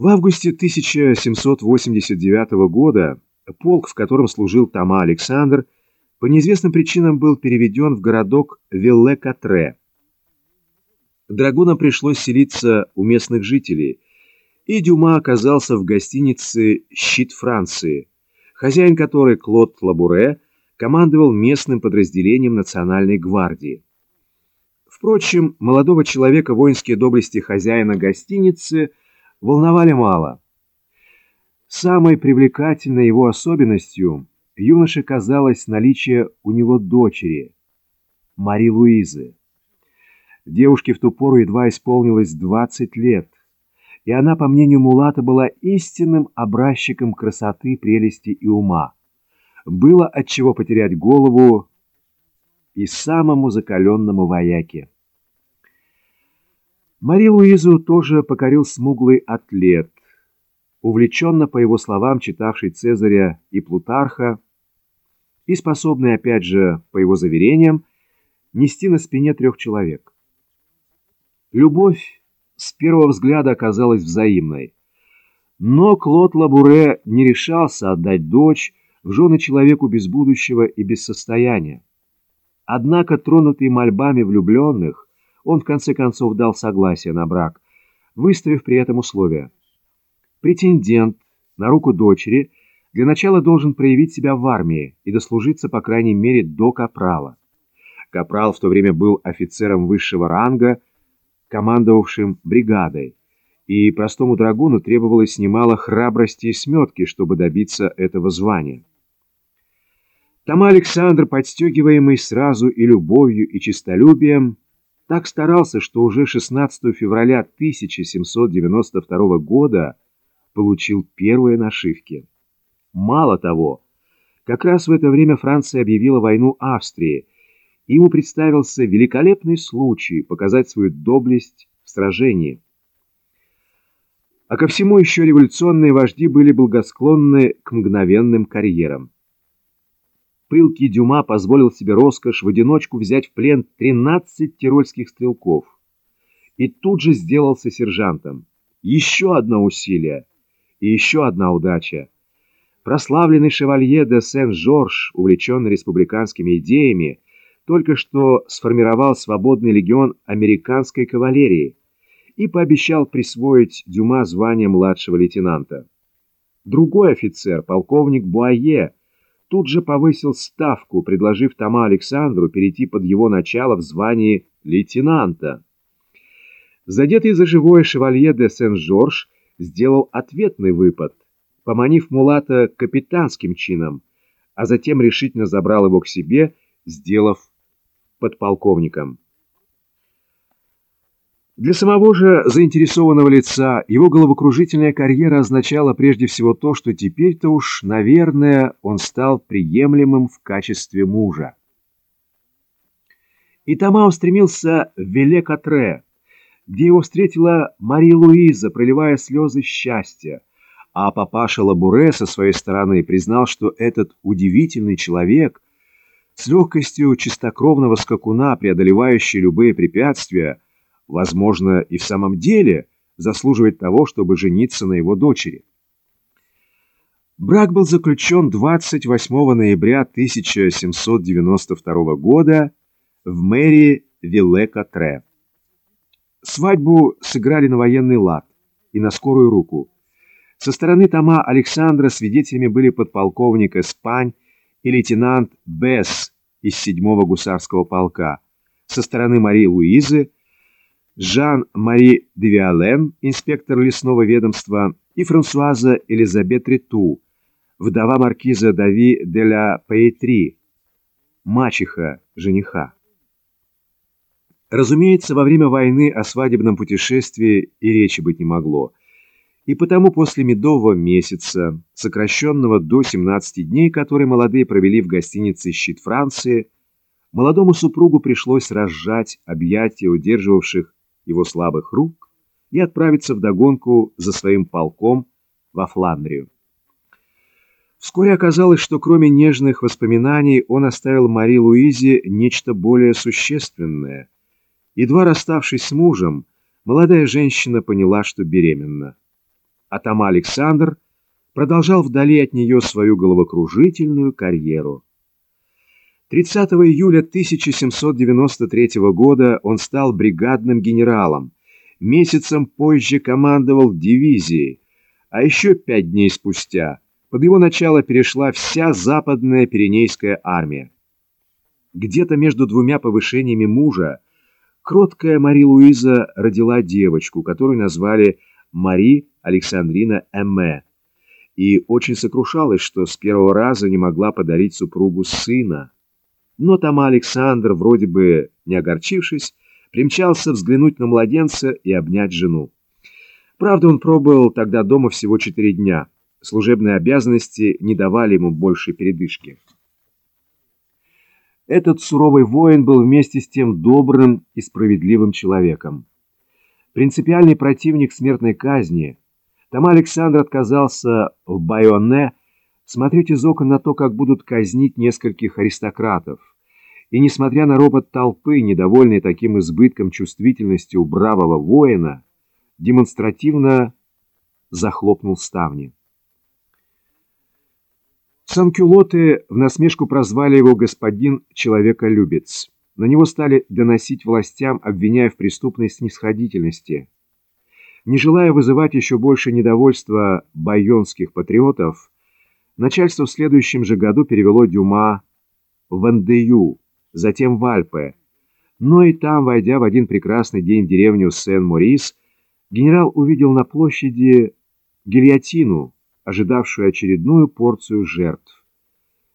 В августе 1789 года полк, в котором служил Тома Александр, по неизвестным причинам был переведен в городок Вилле-Катре. Драгунам пришлось селиться у местных жителей, и Дюма оказался в гостинице «Щит Франции», хозяин которой, Клод Лабуре, командовал местным подразделением Национальной гвардии. Впрочем, молодого человека воинские доблести хозяина гостиницы волновали мало. Самой привлекательной его особенностью юноше казалось наличие у него дочери, Мари Луизы. Девушке в ту пору едва исполнилось 20 лет, и она, по мнению Мулата, была истинным образчиком красоты, прелести и ума. Было от чего потерять голову и самому закаленному вояке. Мари Луизу тоже покорил смуглый атлет, увлеченно, по его словам, читавший Цезаря и Плутарха, и способный, опять же, по его заверениям, нести на спине трех человек. Любовь с первого взгляда оказалась взаимной, но Клод Лабуре не решался отдать дочь в жены человеку без будущего и без состояния. Однако, тронутый мольбами влюбленных, он в конце концов дал согласие на брак, выставив при этом условия. Претендент на руку дочери для начала должен проявить себя в армии и дослужиться, по крайней мере, до капрала. Капрал в то время был офицером высшего ранга, командовавшим бригадой, и простому драгуну требовалось немало храбрости и сметки, чтобы добиться этого звания. Тома Александр, подстегиваемый сразу и любовью, и честолюбием, так старался, что уже 16 февраля 1792 года получил первые нашивки. Мало того, как раз в это время Франция объявила войну Австрии, и ему представился великолепный случай показать свою доблесть в сражении. А ко всему еще революционные вожди были благосклонны к мгновенным карьерам. Пылкий Дюма позволил себе роскошь в одиночку взять в плен 13 тирольских стрелков и тут же сделался сержантом. Еще одно усилие и еще одна удача. Прославленный шевалье де Сен-Жорж, увлеченный республиканскими идеями, только что сформировал свободный легион американской кавалерии и пообещал присвоить Дюма звание младшего лейтенанта. Другой офицер, полковник Буае, тут же повысил ставку, предложив Тома Александру перейти под его начало в звании лейтенанта. Задетый за живое шевалье де Сен-Жорж сделал ответный выпад, поманив Мулата капитанским чином, а затем решительно забрал его к себе, сделав подполковником. Для самого же заинтересованного лица его головокружительная карьера означала прежде всего то, что теперь-то уж, наверное, он стал приемлемым в качестве мужа. И Тома устремился в Веле-Катре, где его встретила Мари Луиза, проливая слезы счастья, а папаша Лабуре со своей стороны признал, что этот удивительный человек с легкостью чистокровного скакуна, преодолевающий любые препятствия, возможно, и в самом деле заслуживает того, чтобы жениться на его дочери. Брак был заключен 28 ноября 1792 года в мэрии Вилле-Катре. Свадьбу сыграли на военный лад и на скорую руку. Со стороны Тома Александра свидетелями были подполковник Эспань и лейтенант Бесс из 7-го гусарского полка. Со стороны Марии Луизы Жан-Мари Девиален, инспектор лесного ведомства, и Франсуаза Элизабет Риту, вдова маркиза Дави де ла Паэтри, мачеха жениха. Разумеется, во время войны о свадебном путешествии и речи быть не могло, и потому после медового месяца, сокращенного до 17 дней, которые молодые провели в гостинице «Щит Франции», молодому супругу пришлось разжать объятия удерживавших его слабых рук и отправиться вдогонку за своим полком во Фландрию. Вскоре оказалось, что кроме нежных воспоминаний он оставил Мари Луизе нечто более существенное. Едва расставшись с мужем, молодая женщина поняла, что беременна. а Тома Александр продолжал вдали от нее свою головокружительную карьеру. 30 июля 1793 года он стал бригадным генералом, месяцем позже командовал дивизией, а еще пять дней спустя под его начало перешла вся западная Пиренейская армия. Где-то между двумя повышениями мужа кроткая Мари Луиза родила девочку, которую назвали Мари Александрина Эмме, и очень сокрушалась, что с первого раза не могла подарить супругу сына. Но Тома Александр, вроде бы не огорчившись, примчался взглянуть на младенца и обнять жену. Правда, он пробыл тогда дома всего четыре дня. Служебные обязанности не давали ему большей передышки. Этот суровый воин был вместе с тем добрым и справедливым человеком. Принципиальный противник смертной казни, Тома Александр отказался в Байоне смотреть из окон на то, как будут казнить нескольких аристократов. И несмотря на робот толпы, недовольный таким избытком чувствительности у бравого воина, демонстративно захлопнул ставни. Санкюлоты в насмешку прозвали его господин человеколюбец. На него стали доносить властям, обвиняя в преступной снисходительности – не желая вызывать еще больше недовольства байонских патриотов, начальство в следующем же году перевело Дюма в Андею, затем в Альпы. Но и там, войдя в один прекрасный день в деревню Сен-Морис, генерал увидел на площади гильотину, ожидавшую очередную порцию жертв.